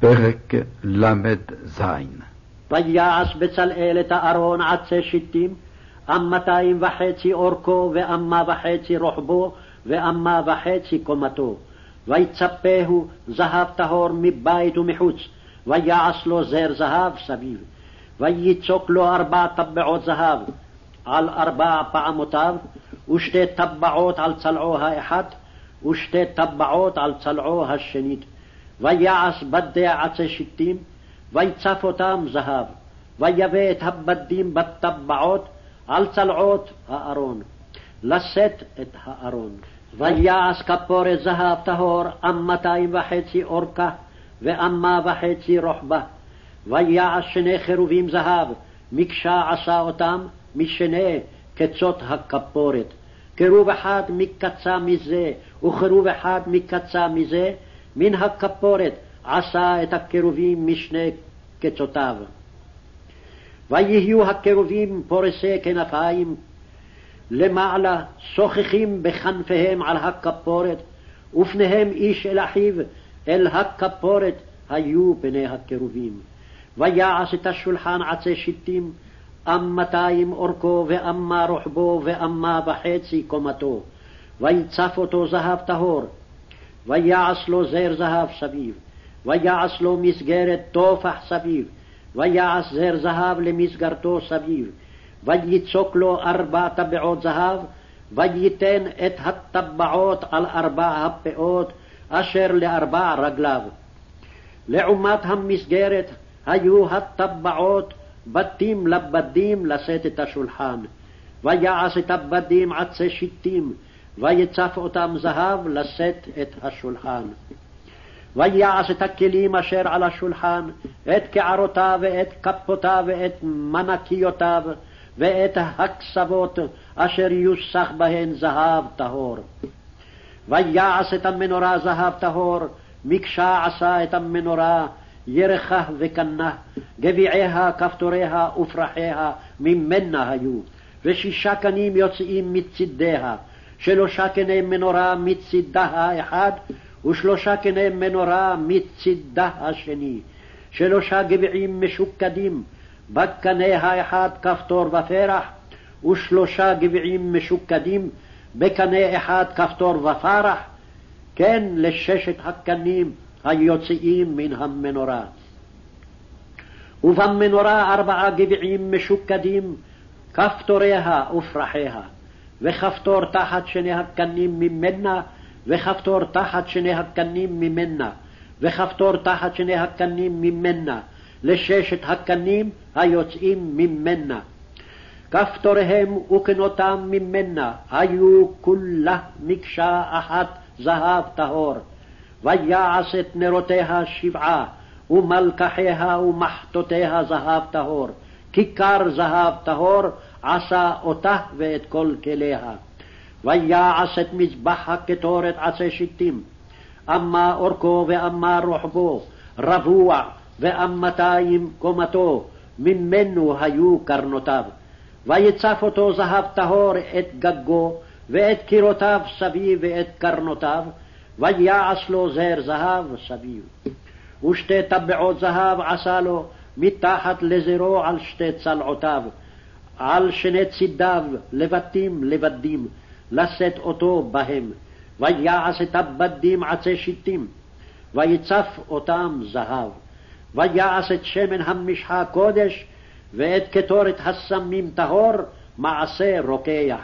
פרק ל"ז ויעש בצלאל את הארון עצי שיטים, אמתיים וחצי אורכו, ואמה וחצי רוחבו, ואמה וחצי קומתו. ויצפהו זהב טהור מבית ומחוץ, ויעש לו זר זהב סביב. ויצוק לו ארבע טבעות זהב על ארבע פעמותיו, ושתי טבעות על צלעו האחת, ושתי טבעות על צלעו השנית. ויעש בדי עצי שיטים, ויצף אותם זהב, ויבא את הבדים בטבעות על צלעות הארון, לשאת את הארון. ויעש כפורת זהב טהור, אמתיים וחצי אורכה, ואמה וחצי רוחבה. ויעש שני חרובים זהב, מקשה עשה אותם, משני קצות הכפורת. קירוב אחד מקצה מזה, וקירוב אחד מקצה מזה, מן הכפורת עשה את הקירובים משני קצותיו. ויהיו הקירובים פורסי כנפיים, למעלה שוחחים בכנפיהם על הכפורת, ופניהם איש אל אחיו, אל הכפורת היו פני הקירובים. ויעש את השולחן עצי שיטים, אמתיים אורכו, ואמה רוחבו, ואמה וחצי קומתו. ויצף אותו זהב טהור, ויעש לו זר זהב סביב, ויעש לו מסגרת טופח סביב, ויעש זר זהב למסגרתו סביב, ויצוק לו ארבע טבעות זהב, וייתן את הטבעות על ארבע הפאות אשר לארבע רגליו. לעומת המסגרת היו הטבעות בתים לבדים לשאת את השולחן. ויעש את הבדים עצי שיטים, ויצף אותם זהב לשאת את השולחן. ויעש את הכלים אשר על השולחן, את קערותיו ואת כפותיו ואת מנקיותיו, ואת הקסבות אשר יוסח בהן זהב טהור. ויעש את המנורה זהב טהור, מקשה עשה את המנורה, ירחה וקנה, גביעיה, כפתוריה ופרחיה ממנה היו, ושישה קנים יוצאים מצידיה, שלושה קני מנורה מצידה האחד, ושלושה קני מנורה מצידה השני, שלושה גביעים משוקדים, בקנה האחד כפתור ופרח, ושלושה גביעים משוקדים, בקנה אחד כפתור ופרח, כן לששת הקנים היוצאים מן המנורה. ובמנורה ארבעה גביעים משוקדים, כפתוריה ופרחיה. וכפתור תחת שני הקנים ממנה, וכפתור תחת שני הקנים ממנה, וכפתור תחת שני הקנים ממנה, לששת הקנים היוצאים ממנה. כפתוריהם וקנותם ממנה היו כולה מקשה אחת זהב טהור. ויעש את נרותיה שבעה, ומלקחיה ומחטותיה זהב טהור. כיכר זהב טהור עשה אותה ואת כל כליה. ויעש את מזבח הקטורת עצי שיטים, אמה אורכו ואמה רוחבו, רבוע ואמתיים קומתו, ממנו היו קרנותיו. ויצף אותו זהב טהור את גגו, ואת קירותיו סביב ואת קרנותיו, ויעש לו זר זהב סביב. ושתי טבעות זהב עשה לו מתחת לזרו על שתי צלעותיו, על שני צידיו לבטים לבדים, לשאת אותו בהם. ויעש את הבדים עצי שיטים, ויצף אותם זהב. ויעש את שמן המשחה קודש, ואת קטורת הסמים טהור, מעשה רוקח.